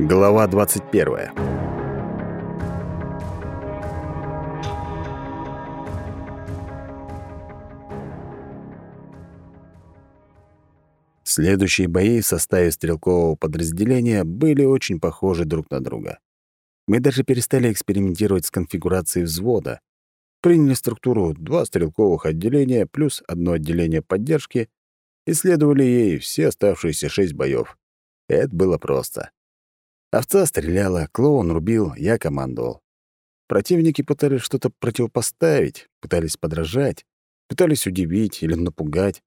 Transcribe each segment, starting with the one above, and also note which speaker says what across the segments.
Speaker 1: Глава 21. Следующие бои в составе стрелкового подразделения были очень похожи друг на друга. Мы даже перестали экспериментировать с конфигурацией взвода. Приняли структуру два стрелковых отделения плюс одно отделение поддержки и следовали ей все оставшиеся шесть боев. Это было просто. Овца стреляла, клоун рубил, я командовал. Противники пытались что-то противопоставить, пытались подражать, пытались удивить или напугать.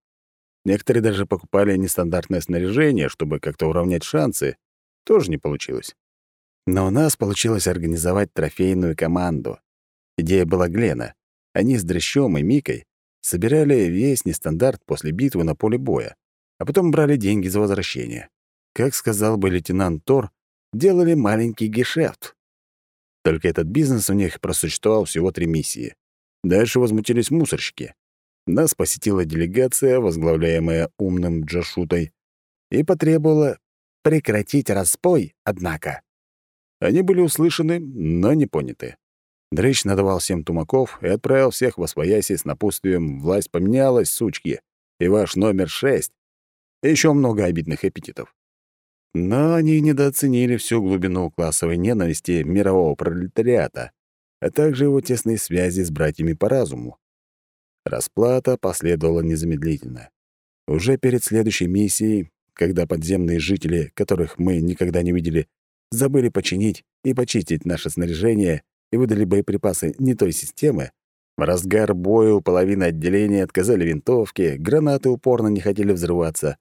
Speaker 1: Некоторые даже покупали нестандартное снаряжение, чтобы как-то уравнять шансы. Тоже не получилось. Но у нас получилось организовать трофейную команду. Идея была Глена. Они с Дрещом и Микой собирали весь нестандарт после битвы на поле боя, а потом брали деньги за возвращение. Как сказал бы лейтенант Тор, делали маленький гешефт. Только этот бизнес у них просуществовал всего три миссии. Дальше возмутились мусорщики. Нас посетила делегация, возглавляемая умным Джашутой, и потребовала прекратить распой, однако. Они были услышаны, но не поняты. Дрыщ надавал всем тумаков и отправил всех во свояси с напутствием «Власть поменялась, сучки, и ваш номер шесть». И еще много обидных эпитетов. Но они недооценили всю глубину классовой ненависти мирового пролетариата, а также его тесные связи с братьями по разуму. Расплата последовала незамедлительно. Уже перед следующей миссией, когда подземные жители, которых мы никогда не видели, забыли починить и почистить наше снаряжение и выдали боеприпасы не той системы, в разгар боя у половины отделения отказали винтовки, гранаты упорно не хотели взрываться.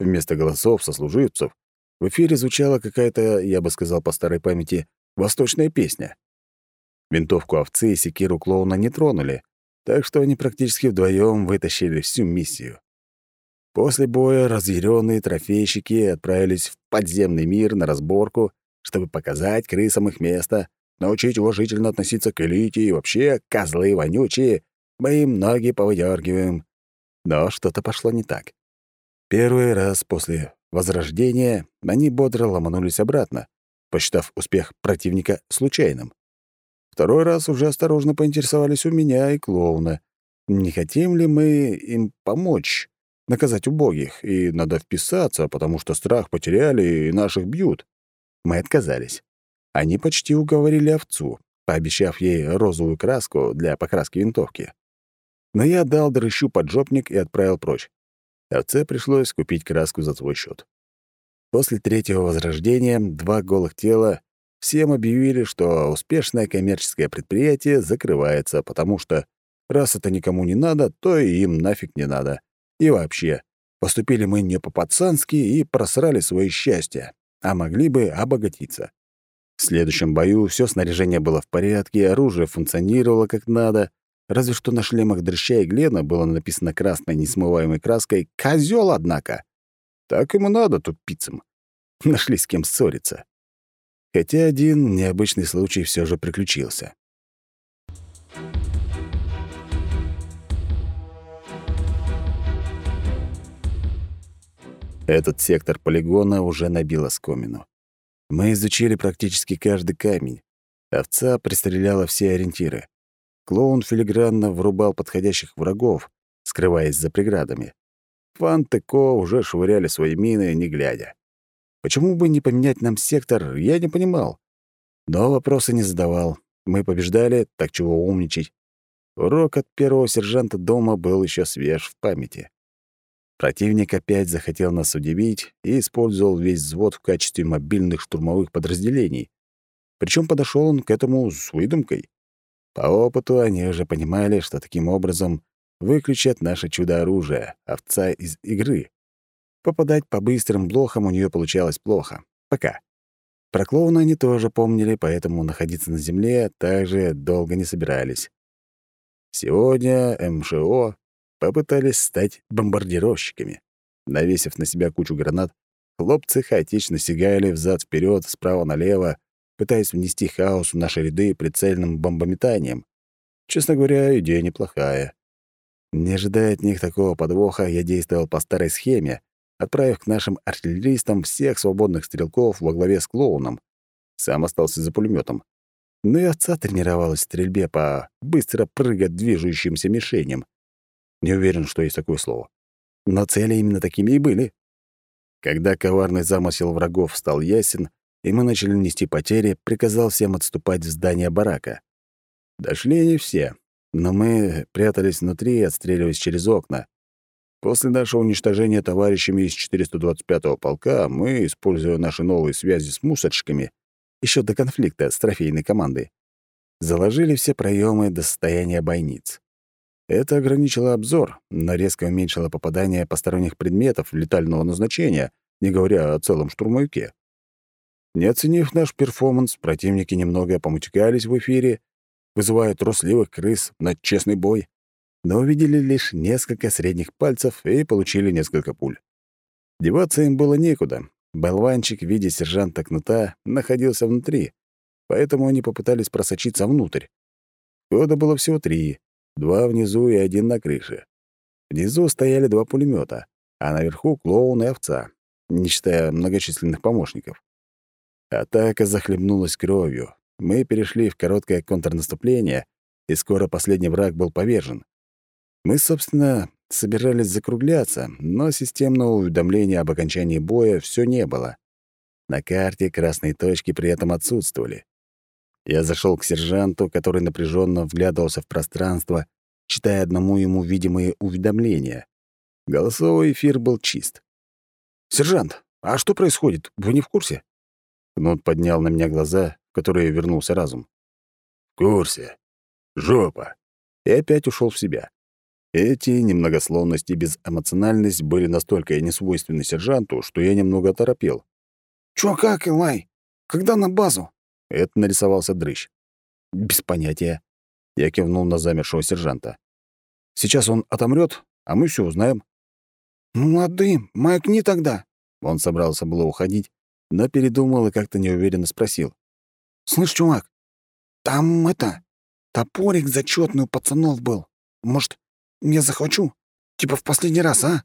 Speaker 1: Вместо голосов сослуживцев в эфире звучала какая-то, я бы сказал по старой памяти, восточная песня. Винтовку овцы и секиру клоуна не тронули, так что они практически вдвоем вытащили всю миссию. После боя разъяренные трофейщики отправились в подземный мир на разборку, чтобы показать крысам их место, научить уважительно относиться к элите и вообще, козлы вонючие, мы им ноги повыдергиваем. Но что-то пошло не так. Первый раз после возрождения они бодро ломанулись обратно, посчитав успех противника случайным. Второй раз уже осторожно поинтересовались у меня и клоуна, не хотим ли мы им помочь, наказать убогих, и надо вписаться, потому что страх потеряли и наших бьют. Мы отказались. Они почти уговорили овцу, пообещав ей розовую краску для покраски винтовки. Но я дал дрыщу поджопник и отправил прочь. Овце пришлось купить краску за свой счет. После третьего возрождения два голых тела всем объявили, что успешное коммерческое предприятие закрывается, потому что раз это никому не надо, то и им нафиг не надо. И вообще, поступили мы не по-пацански и просрали свое счастье, а могли бы обогатиться. В следующем бою все снаряжение было в порядке, оружие функционировало как надо, разве что на шлемах Дрыща и Глена было написано красной несмываемой краской «Козёл, однако!» Так ему надо, тупицам. Нашли с кем ссориться. Хотя один необычный случай все же приключился. Этот сектор полигона уже набил оскомину. Мы изучили практически каждый камень. Овца пристреляла все ориентиры. Клоун филигранно врубал подходящих врагов, скрываясь за преградами. Фан Теко уже швыряли свои мины, не глядя. Почему бы не поменять нам сектор, я не понимал. Но вопросы не задавал. Мы побеждали, так чего умничать. Урок от первого сержанта дома был еще свеж в памяти. Противник опять захотел нас удивить и использовал весь взвод в качестве мобильных штурмовых подразделений. Причем подошел он к этому с выдумкой. По опыту они уже понимали, что таким образом выключат наше чудо-оружие, овца из игры. Попадать по быстрым блохам у нее получалось плохо. Пока. Про клоуна они тоже помнили, поэтому находиться на земле также долго не собирались. Сегодня МШО попытались стать бомбардировщиками. Навесив на себя кучу гранат, хлопцы хаотично сигали взад вперед, справа налево, пытаясь внести хаос в наши ряды прицельным бомбометанием. Честно говоря, идея неплохая. Не ожидая от них такого подвоха, я действовал по старой схеме, отправив к нашим артиллеристам всех свободных стрелков во главе с клоуном. Сам остался за пулеметом. Но и отца тренировалась в стрельбе по быстро прыгать движущимся мишеням. Не уверен, что есть такое слово. Но цели именно такими и были. Когда коварный замысел врагов стал ясен, и мы начали нести потери, приказал всем отступать в здание барака. Дошли не все, но мы прятались внутри, отстреливаясь через окна. После нашего уничтожения товарищами из 425-го полка мы, используя наши новые связи с мусорщиками, еще до конфликта с трофейной командой, заложили все проемы до состояния бойниц. Это ограничило обзор, но резко уменьшило попадание посторонних предметов летального назначения, не говоря о целом штурмовике. Не оценив наш перформанс, противники немного помутикались в эфире, вызывая трусливых крыс на честный бой но увидели лишь несколько средних пальцев и получили несколько пуль. Деваться им было некуда. Болванчик в виде сержанта Кнута находился внутри, поэтому они попытались просочиться внутрь. Хода было всего три, два внизу и один на крыше. Внизу стояли два пулемета, а наверху — клоун и овца, не считая многочисленных помощников. Атака захлебнулась кровью. Мы перешли в короткое контрнаступление, и скоро последний враг был повержен. Мы, собственно, собирались закругляться, но системного уведомления об окончании боя все не было. На карте красные точки при этом отсутствовали. Я зашел к сержанту, который напряженно вглядывался в пространство, читая одному ему видимые уведомления. Голосовой эфир был чист. «Сержант, а что происходит? Вы не в курсе?» Кнут поднял на меня глаза, в которые вернулся разум.
Speaker 2: «В курсе. Жопа!»
Speaker 1: И опять ушел в себя. Эти немногословность и безэмоциональность были настолько несвойственны сержанту, что я немного оторопел.
Speaker 3: «Чё как, Илай? Когда на базу?»
Speaker 1: Это нарисовался дрыщ. «Без понятия». Я кивнул на замершего сержанта. «Сейчас он отомрет, а мы все узнаем».
Speaker 3: «Ну, лады, маякни тогда».
Speaker 1: Он собрался было уходить, но передумал и как-то неуверенно спросил.
Speaker 3: «Слышь, чувак, там это, топорик зачетный пацанов был. Может, я захвачу? Типа в последний раз, а?»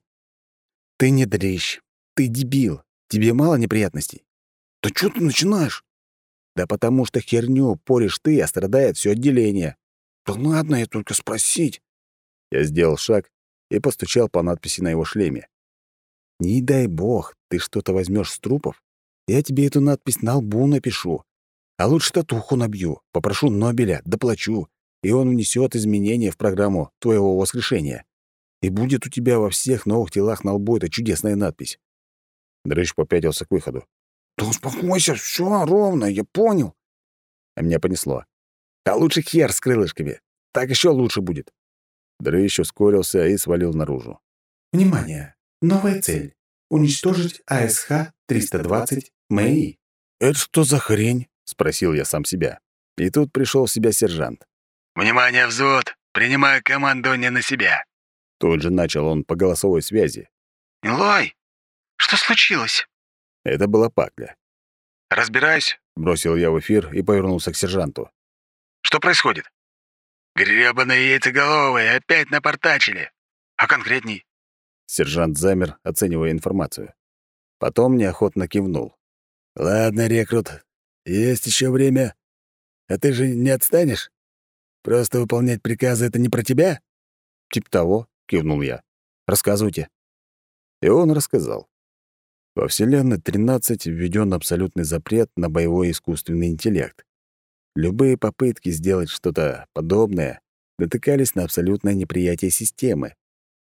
Speaker 1: «Ты не дрищ. Ты дебил. Тебе мало неприятностей?»
Speaker 3: «Да что ты начинаешь?»
Speaker 1: «Да потому что херню поришь ты, а страдает все отделение».
Speaker 3: «Да ладно, я только спросить».
Speaker 1: Я сделал шаг и постучал по надписи на его шлеме. «Не дай бог, ты что-то возьмешь с трупов, я тебе эту надпись на лбу напишу. А лучше татуху набью, попрошу Нобеля, доплачу и он внесет изменения в программу твоего воскрешения. И будет у тебя во всех новых телах на лбу эта чудесная надпись». Дрыщ попятился к выходу.
Speaker 3: «Да успокойся, все ровно, я понял».
Speaker 1: А меня понесло. «А лучше хер с крылышками. Так еще лучше будет». Дрыщ ускорился и свалил наружу.
Speaker 4: «Внимание! Новая цель. Уничтожить АСХ-320 МЭИ».
Speaker 1: «Это что за хрень?» — спросил я сам себя. И тут пришел в себя сержант.
Speaker 2: «Внимание, взвод! Принимаю командование на себя!»
Speaker 1: Тут же начал он по голосовой связи.
Speaker 3: «Илай, что случилось?»
Speaker 1: Это была Пакля.
Speaker 2: «Разбираюсь», —
Speaker 1: бросил я в эфир и повернулся к сержанту.
Speaker 2: «Что происходит?» «Грёбаные яйцеголовые опять напортачили. А конкретней?»
Speaker 1: Сержант замер, оценивая информацию. Потом неохотно кивнул. «Ладно, рекрут, есть еще время. А ты же не отстанешь?» Просто выполнять приказы — это не про тебя?» «Тип того», — кивнул я. «Рассказывайте». И он рассказал. Во Вселенной 13 введен абсолютный запрет на боевой искусственный интеллект. Любые попытки сделать что-то подобное натыкались на абсолютное неприятие системы.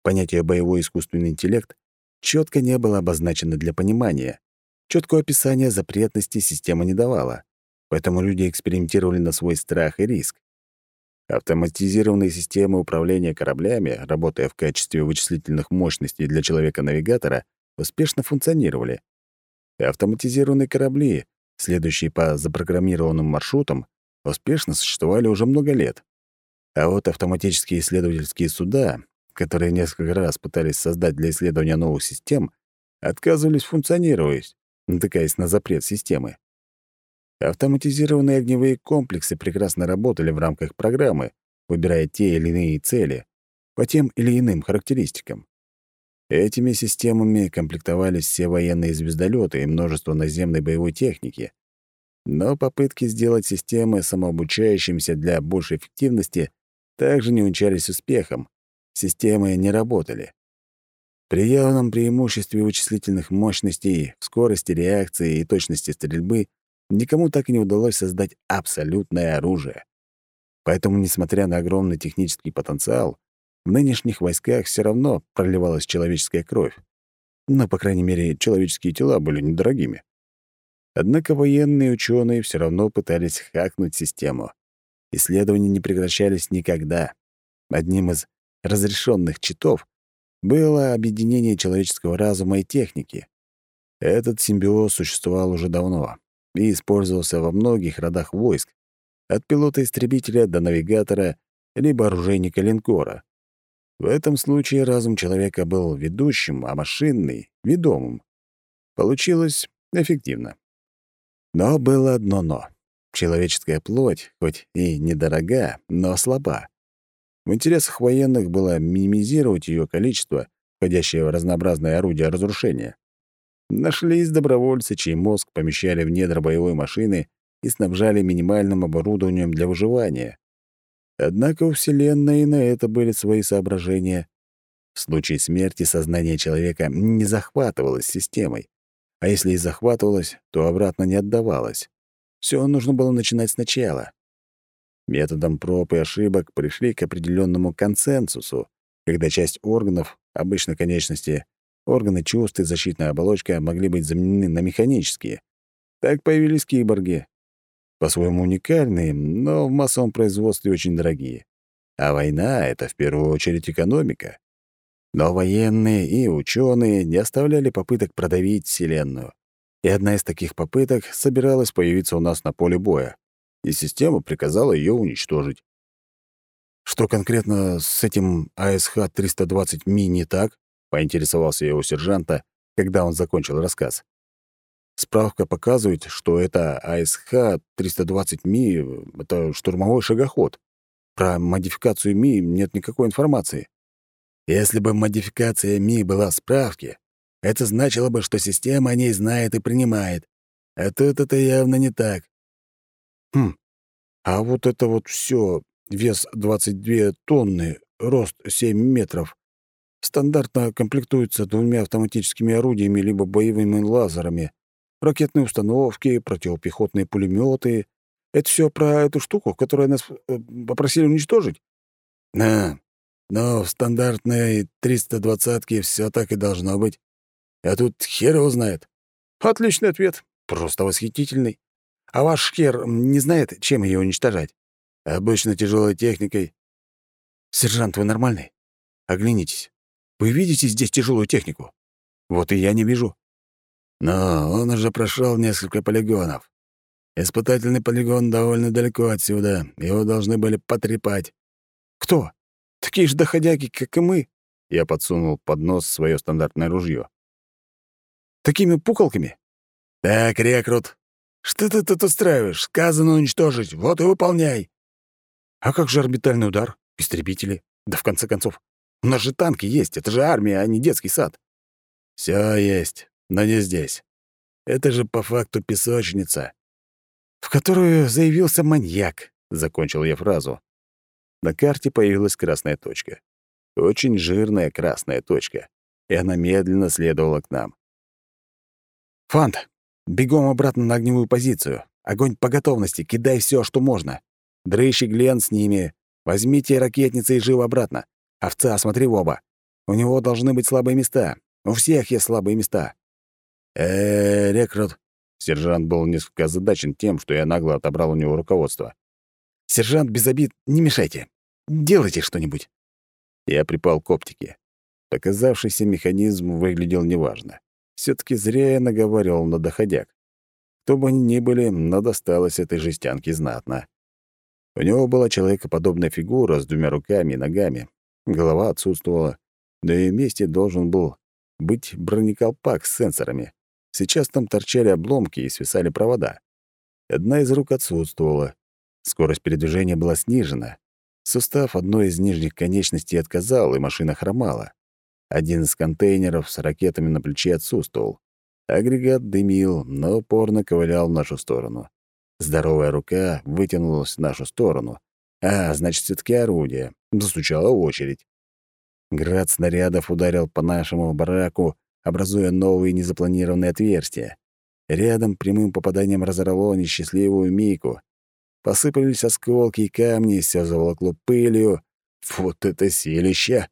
Speaker 1: Понятие «боевой искусственный интеллект» четко не было обозначено для понимания. Четкого описания запретности система не давала, поэтому люди экспериментировали на свой страх и риск. Автоматизированные системы управления кораблями, работая в качестве вычислительных мощностей для человека-навигатора, успешно функционировали. И автоматизированные корабли, следующие по запрограммированным маршрутам, успешно существовали уже много лет. А вот автоматические исследовательские суда, которые несколько раз пытались создать для исследования новых систем, отказывались функционировать, натыкаясь на запрет системы. Автоматизированные огневые комплексы прекрасно работали в рамках программы, выбирая те или иные цели по тем или иным характеристикам. Этими системами комплектовались все военные звездолеты и множество наземной боевой техники. Но попытки сделать системы самообучающимися для большей эффективности также не увенчались успехом. Системы не работали. При явном преимуществе вычислительных мощностей, скорости реакции и точности стрельбы никому так и не удалось создать абсолютное оружие. Поэтому, несмотря на огромный технический потенциал, в нынешних войсках все равно проливалась человеческая кровь. Но, по крайней мере, человеческие тела были недорогими. Однако военные ученые все равно пытались хакнуть систему. Исследования не прекращались никогда. Одним из разрешенных читов было объединение человеческого разума и техники. Этот симбиоз существовал уже давно и использовался во многих родах войск, от пилота-истребителя до навигатора либо оружейника линкора. В этом случае разум человека был ведущим, а машинный — ведомым. Получилось эффективно. Но было одно «но». Человеческая плоть, хоть и недорога, но слаба. В интересах военных было минимизировать ее количество, входящее в разнообразные орудия разрушения. Нашлись добровольцы, чей мозг помещали в недра боевой машины и снабжали минимальным оборудованием для выживания. Однако у Вселенной на это были свои соображения. В случае смерти сознание человека не захватывалось системой, а если и захватывалось, то обратно не отдавалось. Все нужно было начинать сначала. Методом проб и ошибок пришли к определенному консенсусу, когда часть органов, обычно конечности, органы чувств и защитная оболочка могли быть заменены на механические. Так появились киборги, по-своему уникальные, но в массовом производстве очень дорогие. А война — это в первую очередь экономика. Но военные и ученые не оставляли попыток продавить Вселенную. И одна из таких попыток собиралась появиться у нас на поле боя, и система приказала ее уничтожить. «Что конкретно с этим АСХ-320 Ми не так?» — поинтересовался я у сержанта, когда он закончил рассказ. Справка показывает, что это АСХ-320 Ми — это штурмовой шагоход. Про модификацию Ми нет никакой информации. Если бы модификация Ми была в справке, это значило бы, что система о ней знает и принимает. А тут это явно не так. Хм, а вот это вот все вес 22 тонны, рост 7 метров, стандартно комплектуется двумя автоматическими орудиями либо боевыми лазерами, ракетные установки, противопехотные пулеметы. Это все про эту штуку, которую нас э, попросили уничтожить? Да, но в стандартной 320-ке все так и должно быть. А тут хер его знает. Отличный ответ. Просто восхитительный. А ваш хер не знает, чем ее уничтожать? Обычно тяжелой техникой. Сержант, вы нормальный? Оглянитесь. Вы видите здесь тяжелую технику? Вот и я не вижу. Но он уже прошел несколько полигонов. Испытательный полигон довольно далеко отсюда. Его должны были потрепать. Кто? Такие же доходяги, как и мы. Я подсунул под нос свое стандартное ружье. Такими пуколками? Так, рекрут. Что ты тут устраиваешь? Сказано уничтожить. Вот и выполняй. А как же орбитальный удар? Истребители? Да в конце концов, у нас же танки есть. Это же армия, а не детский сад. Все есть но не здесь. Это же по факту песочница, в которую заявился маньяк, — закончил я фразу. На карте появилась красная точка. Очень жирная красная точка, и она медленно следовала к нам. «Фант, бегом обратно на огневую позицию. Огонь по готовности, кидай все, что можно. Дрыщ и Глен с ними. Возьмите ракетницы и живо обратно. Овца, смотри в оба. У него должны быть слабые места. У всех есть слабые места э рекрут». Сержант был несколько озадачен тем, что я нагло отобрал у него руководство. «Сержант, без обид, не мешайте. Делайте что-нибудь». Я припал к оптике. Показавшийся механизм выглядел неважно. Все таки зря я наговаривал на доходяг. Кто бы ни были, но досталось этой жестянке знатно. У него была человекоподобная фигура с двумя руками и ногами. Голова отсутствовала, да и вместе должен был быть бронеколпак с сенсорами. Сейчас там торчали обломки и свисали провода. Одна из рук отсутствовала. Скорость передвижения была снижена. Сустав одной из нижних конечностей отказал, и машина хромала. Один из контейнеров с ракетами на плече отсутствовал. Агрегат дымил, но упорно ковылял в нашу сторону. Здоровая рука вытянулась в нашу сторону. А, значит, все таки орудие. Застучала очередь. Град снарядов ударил по нашему бараку, образуя новые незапланированные отверстия. Рядом прямым попаданием разорвало несчастливую Мику. Посыпались осколки и камни, все заволокло пылью. Вот это селище!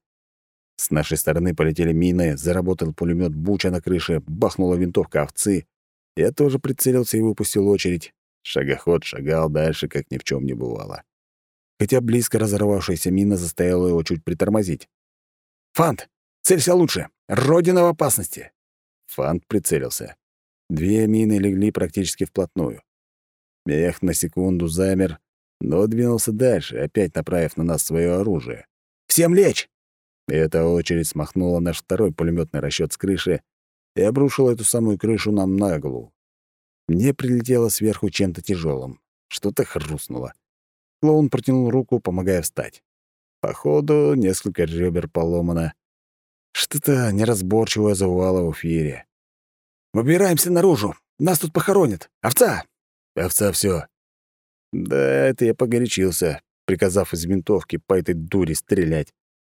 Speaker 1: С нашей стороны полетели мины, заработал пулемет Буча на крыше, бахнула винтовка овцы. Я тоже прицелился и выпустил очередь. Шагоход шагал дальше, как ни в чем не бывало. Хотя близко разорвавшаяся мина заставила его чуть притормозить. «Фант, целься лучше! Родина в опасности!» Фант прицелился. Две мины легли практически вплотную. Мех на секунду замер, но двинулся дальше, опять направив на нас свое оружие. «Всем лечь!» Эта очередь смахнула наш второй пулеметный расчет с крыши и обрушила эту самую крышу нам на голову. Мне прилетело сверху чем-то тяжелым. Что-то хрустнуло. Клоун протянул руку, помогая встать. Походу, несколько ребер поломано. Что-то неразборчивое завывало в эфире. «Выбираемся наружу! Нас тут похоронят! Овца!» «Овца все. Да, это я погорячился, приказав из винтовки по этой дуре стрелять.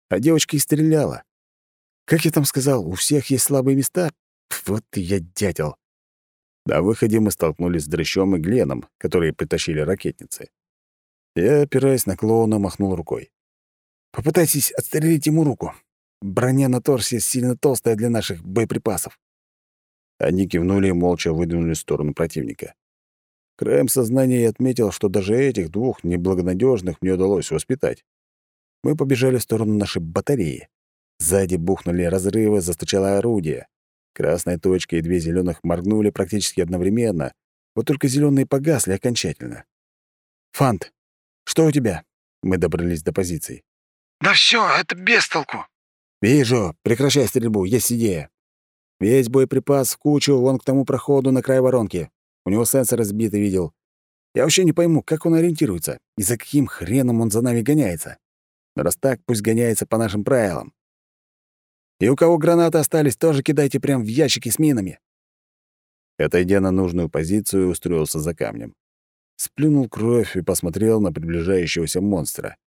Speaker 1: А девочка и стреляла. Как я там сказал, у всех есть слабые места? Вот я дятел. На выходе мы столкнулись с Дрыщом и Гленом, которые притащили ракетницы. Я, опираясь на клоуна, махнул рукой. «Попытайтесь отстрелить ему руку. Броня на торсе сильно толстая для наших боеприпасов». Они кивнули и молча выдвинули в сторону противника. Краем сознания я отметил, что даже этих двух неблагонадежных мне удалось воспитать. Мы побежали в сторону нашей батареи. Сзади бухнули разрывы, застучало орудие. Красная точка и две зеленых моргнули практически одновременно, вот только зеленые погасли окончательно. «Фант, что у тебя?» Мы добрались до позиций.
Speaker 3: «Да все, это без толку».
Speaker 1: «Вижу. Прекращай стрельбу, есть идея. Весь боеприпас в кучу вон к тому проходу на край воронки. У него сенсор сбитый видел. Я вообще не пойму, как он ориентируется и за каким хреном он за нами гоняется. Раз так, пусть гоняется по нашим правилам. И у кого гранаты остались, тоже кидайте прямо в ящики с минами. Отойдя на нужную позицию, устроился за камнем. Сплюнул кровь и посмотрел на приближающегося монстра.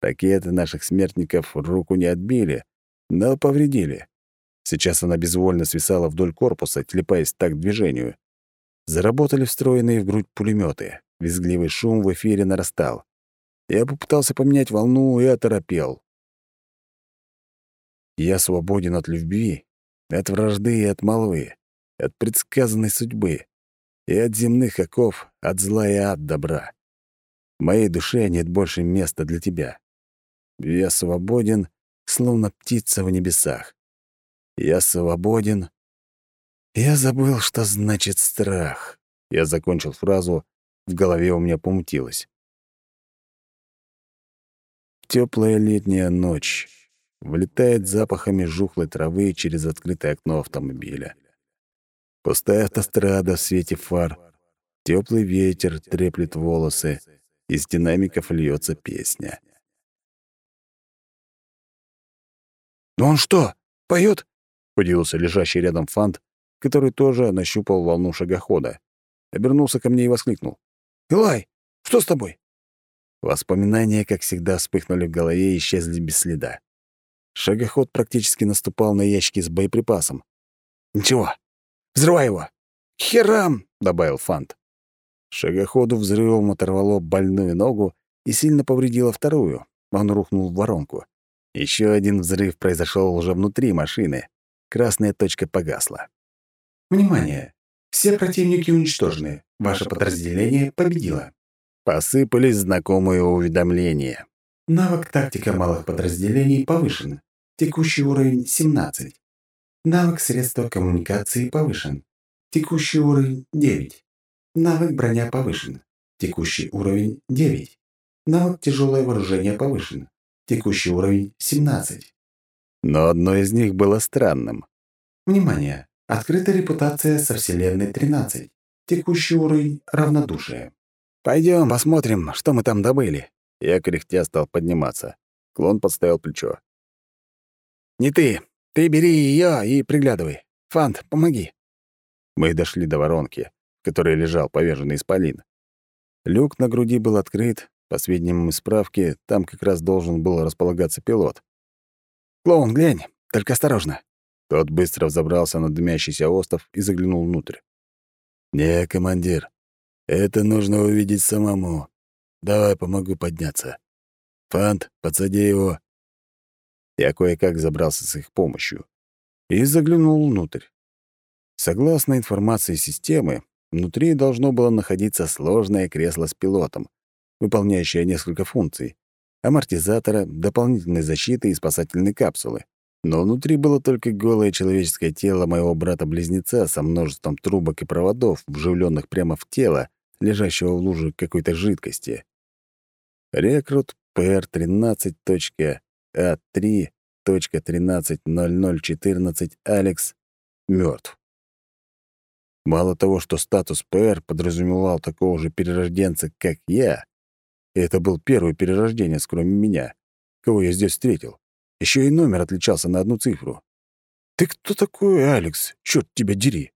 Speaker 1: Ракеты наших смертников руку не отбили, но повредили. Сейчас она безвольно свисала вдоль корпуса, телепаясь так к движению. Заработали встроенные в грудь пулеметы. Визгливый шум в эфире нарастал. Я попытался поменять волну и оторопел. Я свободен от любви, от вражды и от молвы, от предсказанной судьбы и от земных оков, от зла и от добра. В моей душе нет больше места для тебя. Я свободен, словно птица в небесах. Я свободен. Я забыл, что значит страх. Я закончил фразу, в голове у меня помутилось. Теплая летняя ночь. Влетает запахами жухлой травы через открытое окно автомобиля. Пустая автострада в свете фар. Теплый ветер треплет волосы. Из динамиков льется песня.
Speaker 3: «Ну он что, поет?
Speaker 1: удивился лежащий рядом Фант, который тоже нащупал волну шагохода. Обернулся ко мне и воскликнул.
Speaker 3: «Илай, что с тобой?»
Speaker 1: Воспоминания, как всегда, вспыхнули в голове и исчезли без следа. Шагоход практически наступал на ящики с боеприпасом.
Speaker 3: «Ничего, взрывай его!» «Херам!» — добавил Фант.
Speaker 1: Шагоходу взрывом оторвало больную ногу и сильно повредило вторую. Он рухнул в воронку. Еще один взрыв произошел уже внутри машины. Красная точка погасла.
Speaker 4: Внимание! Все противники уничтожены. Ваше подразделение победило.
Speaker 1: Посыпались знакомые уведомления.
Speaker 4: Навык тактика малых подразделений повышен. Текущий уровень 17. Навык средства коммуникации повышен. Текущий уровень 9. Навык броня повышен. Текущий уровень 9. Навык тяжелое вооружение повышен. Текущий уровень 17.
Speaker 1: Но одно из них было странным.
Speaker 4: Внимание! Открыта репутация со Вселенной 13. Текущий уровень равнодушие.
Speaker 1: Пойдем, посмотрим, что мы там добыли. Я кряхтя стал подниматься. Клон подставил плечо. «Не ты.
Speaker 3: Ты бери ее и приглядывай. Фант, помоги».
Speaker 1: Мы дошли до воронки, в которой лежал поверженный исполин. Люк на груди был открыт. По сведениям из справки, там как раз должен был располагаться пилот.
Speaker 3: «Клоун, глянь, только осторожно».
Speaker 1: Тот быстро взобрался на дымящийся остов и заглянул внутрь. «Не, командир, это нужно увидеть самому. Давай помогу подняться. Фант, подсади его». Я кое-как забрался с их помощью и заглянул внутрь. Согласно информации системы, внутри должно было находиться сложное кресло с пилотом, выполняющее несколько функций — амортизатора, дополнительной защиты и спасательной капсулы. Но внутри было только голое человеческое тело моего брата-близнеца со множеством трубок и проводов, вживленных прямо в тело, лежащего в луже какой-то жидкости. Рекрут PR13.A3.13.0014 Алекс мертв. Мало того, что статус ПР подразумевал такого же перерожденца, как я, это был первый перерожденец, кроме меня, кого я здесь встретил. Еще и номер отличался на одну цифру. «Ты кто такой, Алекс? Черт тебя дери!»